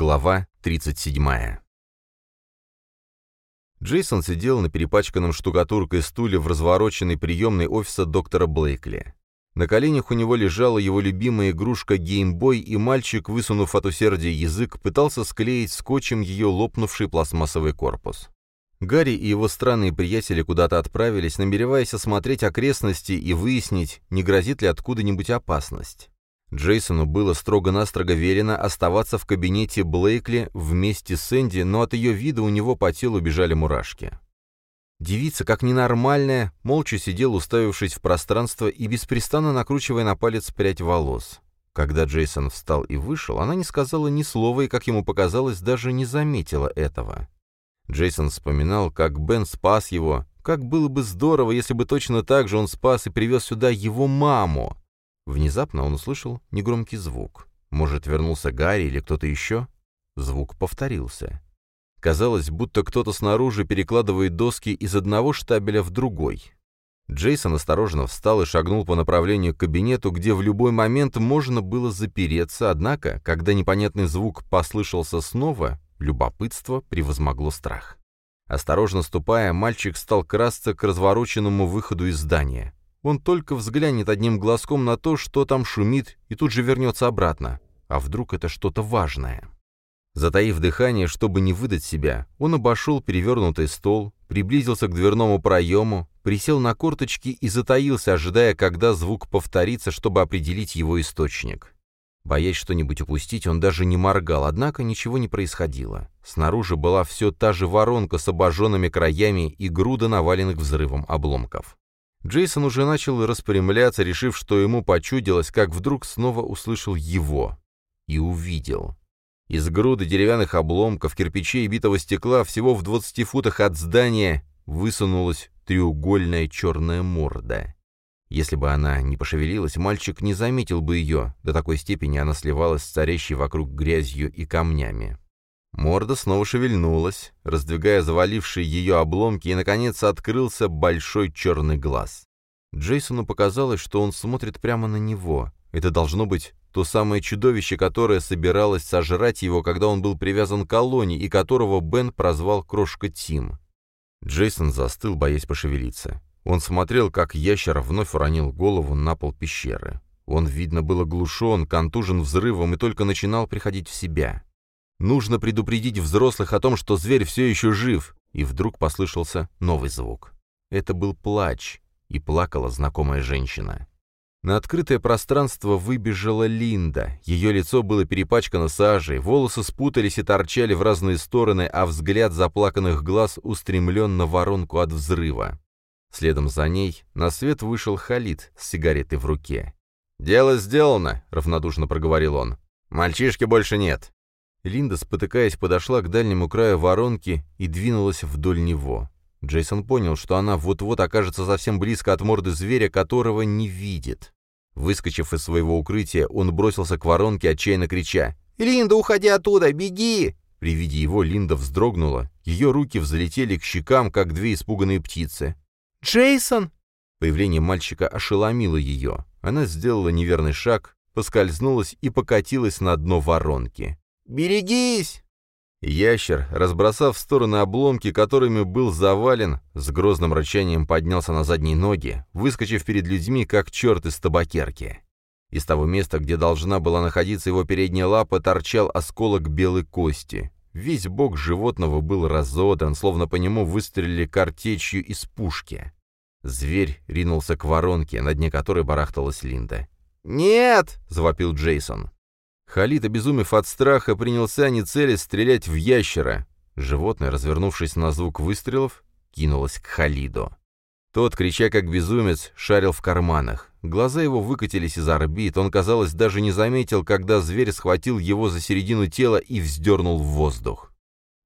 Глава 37. Джейсон сидел на перепачканном штукатуркой стуле в развороченной приемной офиса доктора Блейкли. На коленях у него лежала его любимая игрушка геймбой, и мальчик, высунув от усердия язык, пытался склеить скотчем ее лопнувший пластмассовый корпус. Гарри и его странные приятели куда-то отправились, намереваясь осмотреть окрестности и выяснить, не грозит ли откуда-нибудь опасность. Джейсону было строго-настрого велено оставаться в кабинете Блейкли вместе с Энди, но от ее вида у него по телу бежали мурашки. Девица, как ненормальная, молча сидела, уставившись в пространство и беспрестанно накручивая на палец прядь волос. Когда Джейсон встал и вышел, она не сказала ни слова и, как ему показалось, даже не заметила этого. Джейсон вспоминал, как Бен спас его, как было бы здорово, если бы точно так же он спас и привез сюда его маму. Внезапно он услышал негромкий звук. Может, вернулся Гарри или кто-то еще? Звук повторился. Казалось, будто кто-то снаружи перекладывает доски из одного штабеля в другой. Джейсон осторожно встал и шагнул по направлению к кабинету, где в любой момент можно было запереться, однако, когда непонятный звук послышался снова, любопытство превозмогло страх. Осторожно ступая, мальчик стал красться к развороченному выходу из здания. Он только взглянет одним глазком на то, что там шумит, и тут же вернется обратно. А вдруг это что-то важное? Затаив дыхание, чтобы не выдать себя, он обошел перевернутый стол, приблизился к дверному проему, присел на корточки и затаился, ожидая, когда звук повторится, чтобы определить его источник. Боясь что-нибудь упустить, он даже не моргал, однако ничего не происходило. Снаружи была все та же воронка с обожженными краями и груда наваленных взрывом обломков. Джейсон уже начал распрямляться, решив, что ему почудилось, как вдруг снова услышал его. И увидел. Из груды деревянных обломков, кирпичей и битого стекла всего в 20 футах от здания высунулась треугольная черная морда. Если бы она не пошевелилась, мальчик не заметил бы ее, до такой степени она сливалась с царящей вокруг грязью и камнями. Морда снова шевельнулась, раздвигая завалившие ее обломки, и, наконец, открылся большой черный глаз. Джейсону показалось, что он смотрит прямо на него. Это должно быть то самое чудовище, которое собиралось сожрать его, когда он был привязан к колонии, и которого Бен прозвал Крошка Тим. Джейсон застыл, боясь пошевелиться. Он смотрел, как ящер вновь уронил голову на пол пещеры. Он, видно, был оглушен, контужен взрывом и только начинал приходить в себя. Нужно предупредить взрослых о том, что зверь все еще жив. И вдруг послышался новый звук. Это был плач, и плакала знакомая женщина. На открытое пространство выбежала Линда. Ее лицо было перепачкано сажей, волосы спутались и торчали в разные стороны, а взгляд заплаканных глаз устремлен на воронку от взрыва. Следом за ней на свет вышел Халид с сигаретой в руке. «Дело сделано», — равнодушно проговорил он. «Мальчишки больше нет». Линда, спотыкаясь, подошла к дальнему краю воронки и двинулась вдоль него. Джейсон понял, что она вот-вот окажется совсем близко от морды зверя, которого не видит. Выскочив из своего укрытия, он бросился к воронке, отчаянно крича «Линда, уходи оттуда! Беги!» При виде его Линда вздрогнула, ее руки взлетели к щекам, как две испуганные птицы. «Джейсон!» Появление мальчика ошеломило ее. Она сделала неверный шаг, поскользнулась и покатилась на дно воронки. «Берегись!» Ящер, разбросав в стороны обломки, которыми был завален, с грозным рычанием поднялся на задние ноги, выскочив перед людьми, как черт из табакерки. Из того места, где должна была находиться его передняя лапа, торчал осколок белой кости. Весь бок животного был разодран, словно по нему выстрелили картечью из пушки. Зверь ринулся к воронке, на дне которой барахталась Линда. «Нет!» — завопил Джейсон. Халид, обезумев от страха, принялся не целясь стрелять в ящера. Животное, развернувшись на звук выстрелов, кинулось к Халиду. Тот, крича как безумец, шарил в карманах. Глаза его выкатились из орбит, он, казалось, даже не заметил, когда зверь схватил его за середину тела и вздернул в воздух.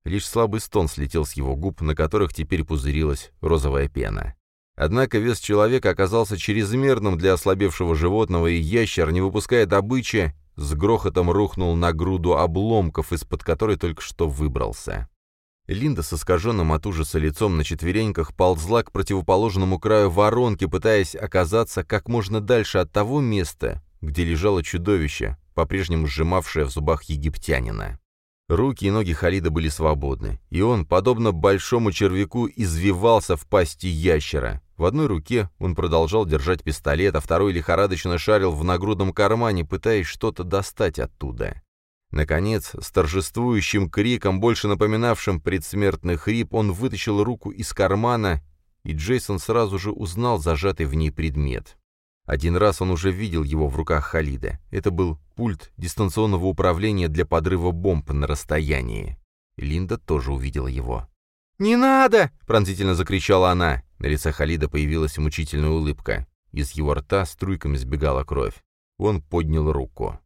Лишь слабый стон слетел с его губ, на которых теперь пузырилась розовая пена. Однако вес человека оказался чрезмерным для ослабевшего животного, и ящер, не выпуская добычи, с грохотом рухнул на груду обломков, из-под которой только что выбрался. Линда с искаженным от ужаса лицом на четвереньках ползла к противоположному краю воронки, пытаясь оказаться как можно дальше от того места, где лежало чудовище, по-прежнему сжимавшее в зубах египтянина. Руки и ноги Халида были свободны, и он, подобно большому червяку, извивался в пасти ящера. В одной руке он продолжал держать пистолет, а второй лихорадочно шарил в нагрудном кармане, пытаясь что-то достать оттуда. Наконец, с торжествующим криком, больше напоминавшим предсмертный хрип, он вытащил руку из кармана, и Джейсон сразу же узнал зажатый в ней предмет. Один раз он уже видел его в руках Халида. Это был пульт дистанционного управления для подрыва бомб на расстоянии. Линда тоже увидела его. «Не надо!» — пронзительно закричала она. На лице Халида появилась мучительная улыбка. Из его рта струйками сбегала кровь. Он поднял руку.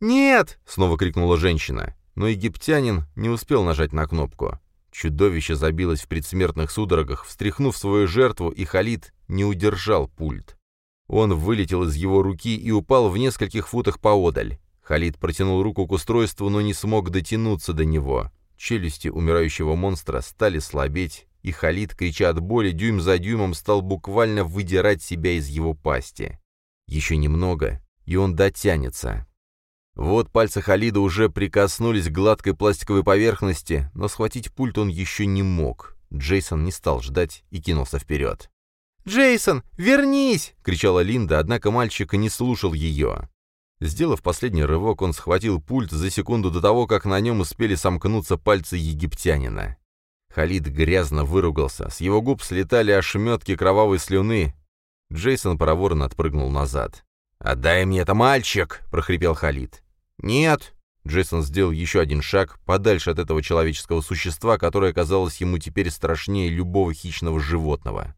«Нет!» — снова крикнула женщина. Но египтянин не успел нажать на кнопку. Чудовище забилось в предсмертных судорогах, встряхнув свою жертву, и Халид не удержал пульт. Он вылетел из его руки и упал в нескольких футах поодаль. Халид протянул руку к устройству, но не смог дотянуться до него. Челюсти умирающего монстра стали слабеть, и Халид, крича от боли, дюйм за дюймом стал буквально выдирать себя из его пасти. Еще немного, и он дотянется. Вот пальцы Халида уже прикоснулись к гладкой пластиковой поверхности, но схватить пульт он еще не мог. Джейсон не стал ждать и кинулся вперед. «Джейсон, вернись!» — кричала Линда, однако мальчик не слушал ее. Сделав последний рывок, он схватил пульт за секунду до того, как на нем успели сомкнуться пальцы египтянина. Халид грязно выругался, с его губ слетали ошметки кровавой слюны. Джейсон проворно отпрыгнул назад. «Отдай мне это, мальчик!» — прохрипел Халид. «Нет!» Джейсон сделал еще один шаг, подальше от этого человеческого существа, которое казалось ему теперь страшнее любого хищного животного.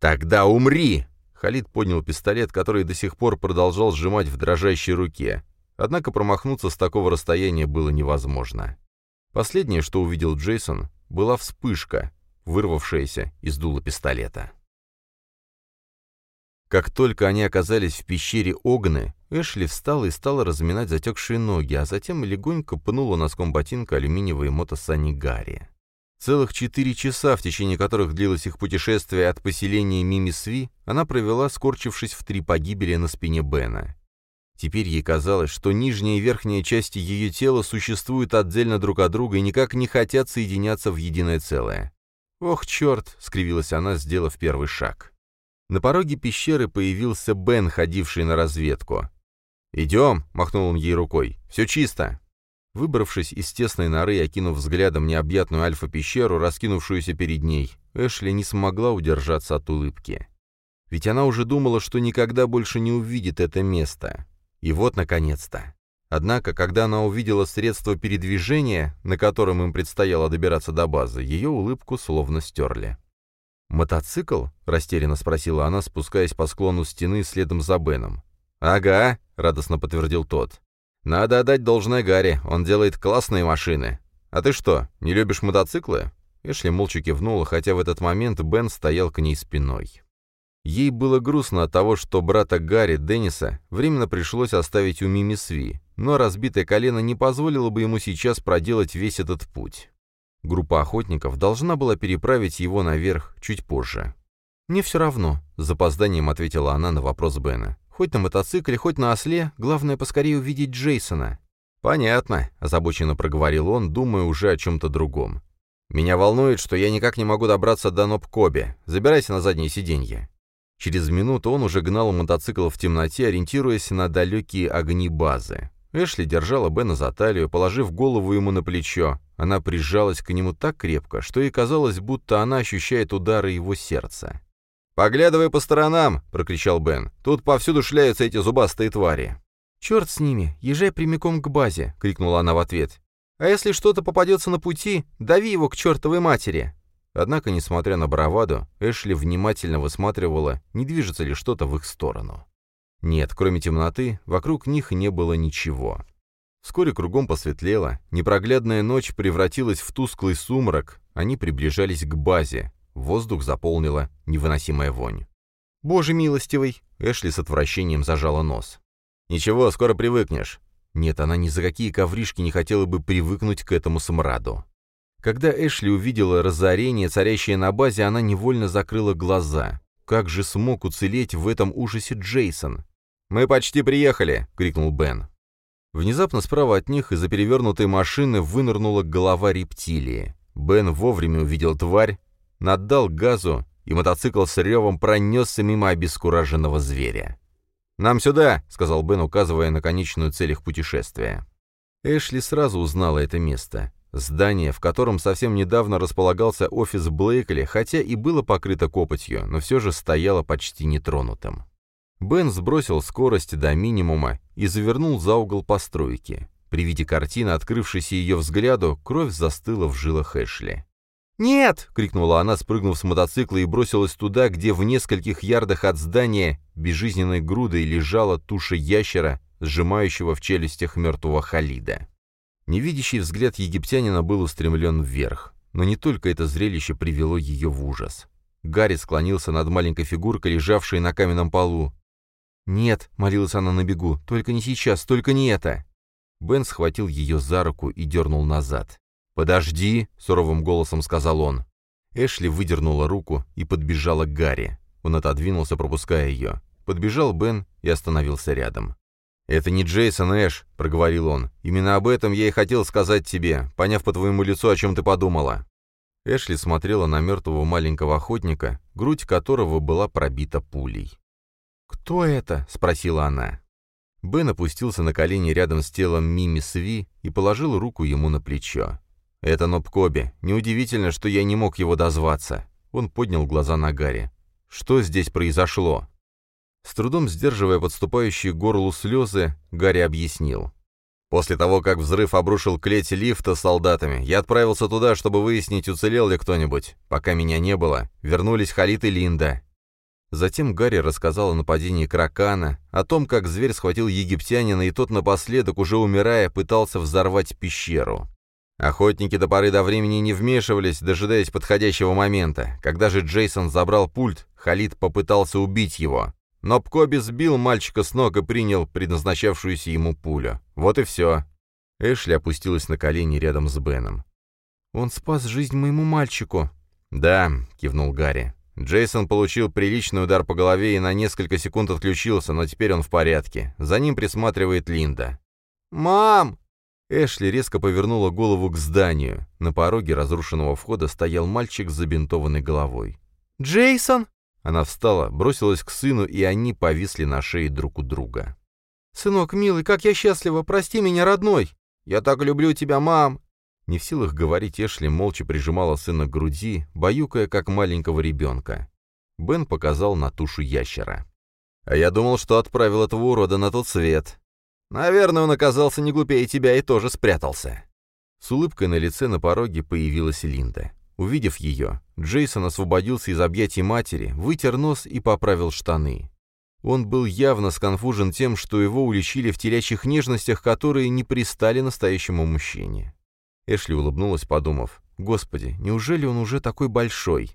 «Тогда умри!» Халид поднял пистолет, который до сих пор продолжал сжимать в дрожащей руке. Однако промахнуться с такого расстояния было невозможно. Последнее, что увидел Джейсон, была вспышка, вырвавшаяся из дула пистолета. Как только они оказались в пещере Огны, Эшли встала и стала разминать затекшие ноги, а затем легонько пнула носком ботинка алюминиевые мотосани Гарри. Целых четыре часа, в течение которых длилось их путешествие от поселения Мимисви, она провела, скорчившись в три погибели на спине Бена. Теперь ей казалось, что нижняя и верхняя части ее тела существуют отдельно друг от друга и никак не хотят соединяться в единое целое. «Ох, черт!» — скривилась она, сделав первый шаг. На пороге пещеры появился Бен, ходивший на разведку. «Идем!» — махнул он ей рукой. «Все чисто!» Выбравшись из тесной норы и окинув взглядом необъятную альфа-пещеру, раскинувшуюся перед ней, Эшли не смогла удержаться от улыбки. Ведь она уже думала, что никогда больше не увидит это место. И вот, наконец-то. Однако, когда она увидела средство передвижения, на котором им предстояло добираться до базы, ее улыбку словно стерли. «Мотоцикл?» — растерянно спросила она, спускаясь по склону стены следом за Беном. «Ага», — радостно подтвердил тот. «Надо отдать должное Гарри, он делает классные машины. А ты что, не любишь мотоциклы?» Эшли молча кивнула, хотя в этот момент Бен стоял к ней спиной. Ей было грустно от того, что брата Гарри, Денниса, временно пришлось оставить у Мими Сви, но разбитое колено не позволило бы ему сейчас проделать весь этот путь. Группа охотников должна была переправить его наверх чуть позже. «Мне все равно», — с запозданием ответила она на вопрос Бена. Хоть на мотоцикле, хоть на осле, главное поскорее увидеть Джейсона». «Понятно», — озабоченно проговорил он, думая уже о чем-то другом. «Меня волнует, что я никак не могу добраться до Нобкоби. Забирайся на заднее сиденье». Через минуту он уже гнал мотоцикл в темноте, ориентируясь на далекие огни базы. Эшли держала Бена за талию, положив голову ему на плечо. Она прижалась к нему так крепко, что ей казалось, будто она ощущает удары его сердца. «Поглядывай по сторонам!» — прокричал Бен. «Тут повсюду шляются эти зубастые твари!» «Черт с ними! Езжай прямиком к базе!» — крикнула она в ответ. «А если что-то попадется на пути, дави его к чертовой матери!» Однако, несмотря на браваду, Эшли внимательно высматривала, не движется ли что-то в их сторону. Нет, кроме темноты, вокруг них не было ничего. Вскоре кругом посветлело, непроглядная ночь превратилась в тусклый сумрак, они приближались к базе, Воздух заполнила невыносимая вонь. «Боже милостивый!» Эшли с отвращением зажала нос. «Ничего, скоро привыкнешь». Нет, она ни за какие ковришки не хотела бы привыкнуть к этому смраду. Когда Эшли увидела разорение, царящее на базе, она невольно закрыла глаза. Как же смог уцелеть в этом ужасе Джейсон? «Мы почти приехали!» — крикнул Бен. Внезапно справа от них из-за перевернутой машины вынырнула голова рептилии. Бен вовремя увидел тварь, наддал газу, и мотоцикл с ревом пронесся мимо обескураженного зверя. «Нам сюда!» — сказал Бен, указывая на конечную цель их путешествия. Эшли сразу узнала это место. Здание, в котором совсем недавно располагался офис Блейкли, хотя и было покрыто копотью, но все же стояло почти нетронутым. Бен сбросил скорость до минимума и завернул за угол постройки. При виде картины, открывшейся ее взгляду, кровь застыла в жилах Эшли. «Нет!» — крикнула она, спрыгнув с мотоцикла и бросилась туда, где в нескольких ярдах от здания безжизненной грудой лежала туша ящера, сжимающего в челюстях мертвого Халида. Невидящий взгляд египтянина был устремлен вверх, но не только это зрелище привело ее в ужас. Гарри склонился над маленькой фигуркой, лежавшей на каменном полу. «Нет», — молилась она на бегу, — «только не сейчас, только не это». Бен схватил ее за руку и дернул назад. «Подожди», — суровым голосом сказал он. Эшли выдернула руку и подбежала к Гарри. Он отодвинулся, пропуская ее. Подбежал Бен и остановился рядом. «Это не Джейсон Эш», — проговорил он. «Именно об этом я и хотел сказать тебе, поняв по твоему лицу, о чем ты подумала». Эшли смотрела на мертвого маленького охотника, грудь которого была пробита пулей. «Кто это?» — спросила она. Бен опустился на колени рядом с телом Мими Сви и положил руку ему на плечо. «Это Нобкоби. Неудивительно, что я не мог его дозваться». Он поднял глаза на Гарри. «Что здесь произошло?» С трудом сдерживая подступающие к горлу слезы, Гарри объяснил. «После того, как взрыв обрушил клеть лифта с солдатами, я отправился туда, чтобы выяснить, уцелел ли кто-нибудь. Пока меня не было, вернулись Халит и Линда». Затем Гарри рассказал о нападении Кракана, о том, как зверь схватил египтянина, и тот напоследок, уже умирая, пытался взорвать пещеру. Охотники до поры до времени не вмешивались, дожидаясь подходящего момента. Когда же Джейсон забрал пульт, Халид попытался убить его. Но Пкоби сбил мальчика с ног и принял предназначавшуюся ему пулю. Вот и все. Эшли опустилась на колени рядом с Беном. «Он спас жизнь моему мальчику». «Да», — кивнул Гарри. Джейсон получил приличный удар по голове и на несколько секунд отключился, но теперь он в порядке. За ним присматривает Линда. «Мам!» Эшли резко повернула голову к зданию. На пороге разрушенного входа стоял мальчик с забинтованной головой. «Джейсон?» Она встала, бросилась к сыну, и они повисли на шее друг у друга. «Сынок, милый, как я счастлива! Прости меня, родной! Я так люблю тебя, мам!» Не в силах говорить, Эшли молча прижимала сына к груди, баюкая, как маленького ребенка. Бен показал на тушу ящера. «А я думал, что отправил этого урода на тот свет. Наверное, он оказался не глупее тебя и тоже спрятался». С улыбкой на лице на пороге появилась Линда. Увидев ее, Джейсон освободился из объятий матери, вытер нос и поправил штаны. Он был явно сконфужен тем, что его уличили в телячьих нежностях, которые не пристали настоящему мужчине. Эшли улыбнулась, подумав, «Господи, неужели он уже такой большой?»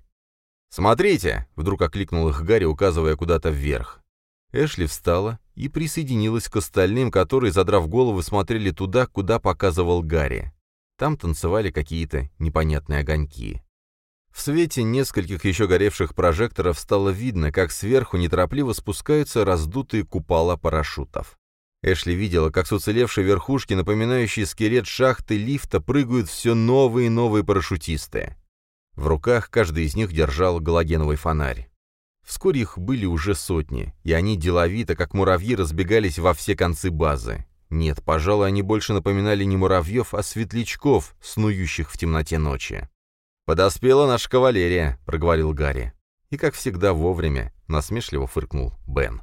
«Смотрите!» — вдруг окликнул их Гарри, указывая куда-то вверх. Эшли встала и присоединилась к остальным, которые, задрав головы, смотрели туда, куда показывал Гарри. Там танцевали какие-то непонятные огоньки. В свете нескольких еще горевших прожекторов стало видно, как сверху неторопливо спускаются раздутые купола парашютов. Эшли видела, как с уцелевшей верхушки, напоминающей скелет шахты лифта, прыгают все новые и новые парашютисты. В руках каждый из них держал галогеновый фонарь. Вскоре их были уже сотни, и они деловито, как муравьи, разбегались во все концы базы. Нет, пожалуй, они больше напоминали не муравьев, а светлячков, снующих в темноте ночи. «Подоспела наша кавалерия», — проговорил Гарри. И, как всегда, вовремя, насмешливо фыркнул Бен.